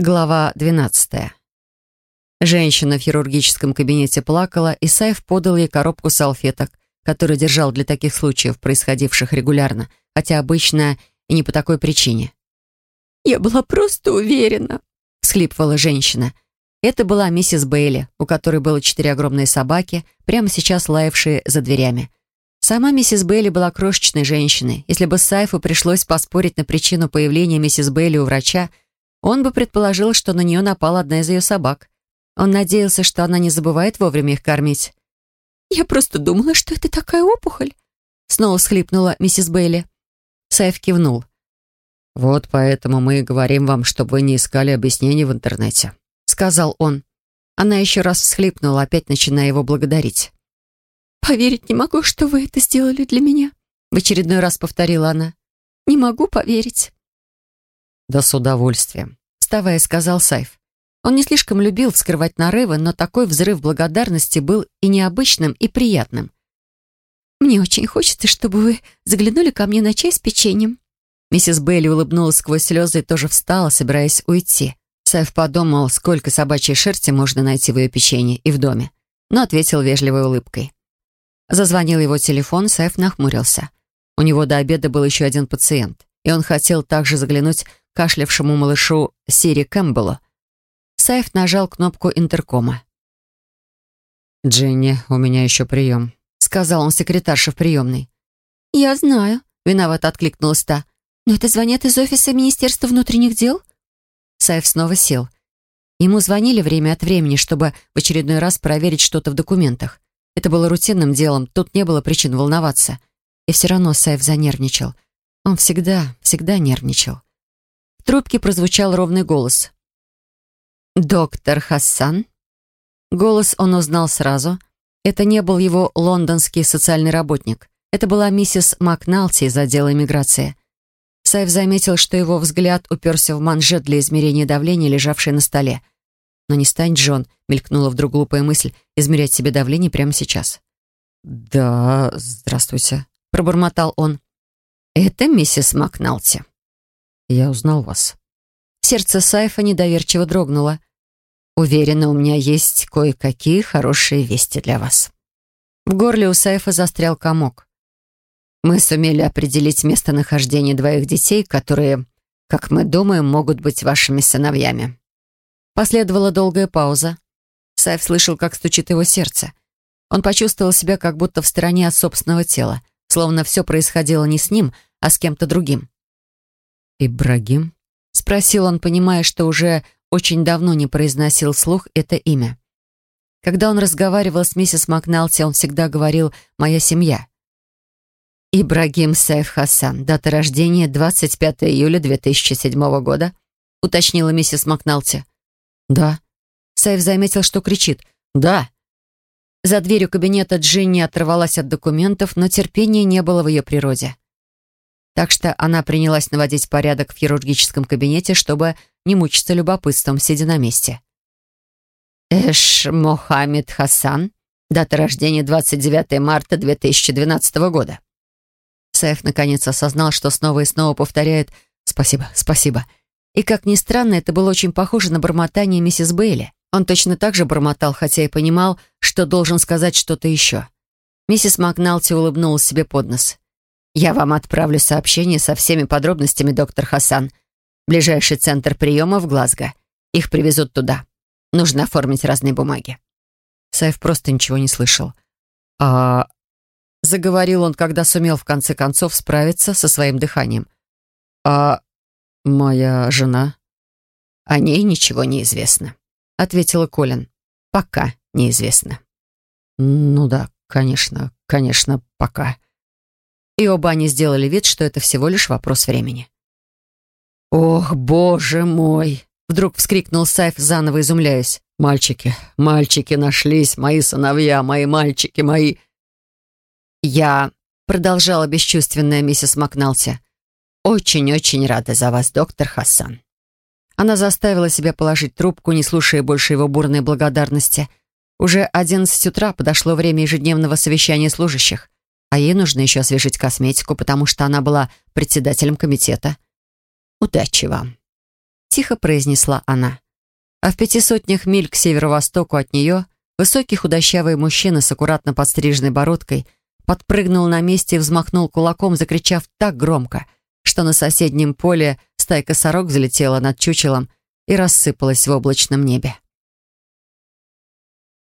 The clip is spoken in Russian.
Глава 12. Женщина в хирургическом кабинете плакала, и Сайф подал ей коробку салфеток, которую держал для таких случаев, происходивших регулярно, хотя обычно и не по такой причине. «Я была просто уверена», — всхлипывала женщина. Это была миссис Бейли, у которой было четыре огромные собаки, прямо сейчас лаявшие за дверями. Сама миссис Бейли была крошечной женщиной. Если бы Сайфу пришлось поспорить на причину появления миссис Бейли у врача, он бы предположил, что на нее напала одна из ее собак. Он надеялся, что она не забывает вовремя их кормить. «Я просто думала, что это такая опухоль», — снова всхлипнула миссис Бейли. Сайф кивнул. «Вот поэтому мы и говорим вам, чтобы вы не искали объяснений в интернете», — сказал он. Она еще раз всхлипнула, опять начиная его благодарить. «Поверить не могу, что вы это сделали для меня», — в очередной раз повторила она. «Не могу поверить». «Да с удовольствием», — вставая, сказал Сайф. Он не слишком любил вскрывать нарывы, но такой взрыв благодарности был и необычным, и приятным. «Мне очень хочется, чтобы вы заглянули ко мне на чай с печеньем». Миссис Бейли улыбнулась сквозь слезы и тоже встала, собираясь уйти. Сайф подумал, сколько собачьей шерсти можно найти в ее печенье и в доме, но ответил вежливой улыбкой. Зазвонил его телефон, Сайф нахмурился. У него до обеда был еще один пациент, и он хотел также заглянуть кашлявшему малышу Сири Кэмпбеллу. Сайф нажал кнопку интеркома. «Дженни, у меня еще прием», — сказал он секретарше в приемной. «Я знаю», — виновато откликнулась та. «Но это звонят из офиса Министерства внутренних дел?» Сайф снова сел. Ему звонили время от времени, чтобы в очередной раз проверить что-то в документах. Это было рутинным делом, тут не было причин волноваться. И все равно Сайф занервничал. Он всегда, всегда нервничал трубке прозвучал ровный голос. «Доктор Хассан?» Голос он узнал сразу. Это не был его лондонский социальный работник. Это была миссис Макналти из отдела иммиграции. Сайф заметил, что его взгляд уперся в манжет для измерения давления, лежавший на столе. Но не стань, Джон, мелькнула вдруг глупая мысль, измерять себе давление прямо сейчас. «Да, здравствуйте», — пробормотал он. «Это миссис Макналти», я узнал вас». Сердце Сайфа недоверчиво дрогнуло. «Уверена, у меня есть кое-какие хорошие вести для вас». В горле у Сайфа застрял комок. «Мы сумели определить местонахождение двоих детей, которые, как мы думаем, могут быть вашими сыновьями». Последовала долгая пауза. Сайф слышал, как стучит его сердце. Он почувствовал себя как будто в стороне от собственного тела, словно все происходило не с ним, а с кем-то другим. «Ибрагим?» — спросил он, понимая, что уже очень давно не произносил вслух это имя. Когда он разговаривал с миссис Макналти, он всегда говорил «моя семья». «Ибрагим Сайф Хасан, дата рождения 25 июля 2007 года», — уточнила миссис Макналти. «Да». Сайф заметил, что кричит «Да». За дверью кабинета Джинни оторвалась от документов, но терпения не было в ее природе так что она принялась наводить порядок в хирургическом кабинете, чтобы не мучиться любопытством, сидя на месте. «Эш Мохаммед Хасан, дата рождения 29 марта 2012 года». Сайф наконец осознал, что снова и снова повторяет «спасибо, спасибо». И, как ни странно, это было очень похоже на бормотание миссис Бейли. Он точно так же бормотал, хотя и понимал, что должен сказать что-то еще. Миссис Макналти улыбнулась себе под нос. Я вам отправлю сообщение со всеми подробностями, доктор Хасан. Ближайший центр приема в Глазго. Их привезут туда. Нужно оформить разные бумаги». Сайф просто ничего не слышал. «А...» Заговорил он, когда сумел в конце концов справиться со своим дыханием. «А моя жена?» «О ней ничего не известно», — ответила Колин. «Пока неизвестно». «Ну да, конечно, конечно, пока», и оба они сделали вид, что это всего лишь вопрос времени. «Ох, боже мой!» — вдруг вскрикнул Сайф, заново изумляясь. «Мальчики, мальчики нашлись, мои сыновья, мои мальчики, мои...» «Я...» — продолжала бесчувственная миссис Макналти. «Очень-очень рада за вас, доктор Хасан». Она заставила себя положить трубку, не слушая больше его бурной благодарности. Уже одиннадцать утра подошло время ежедневного совещания служащих а ей нужно еще освежить косметику, потому что она была председателем комитета. Удачи вам. тихо произнесла она. А в пяти сотнях миль к северо-востоку от нее высокий худощавый мужчина с аккуратно подстриженной бородкой подпрыгнул на месте и взмахнул кулаком, закричав так громко, что на соседнем поле стайка сорок взлетела над чучелом и рассыпалась в облачном небе.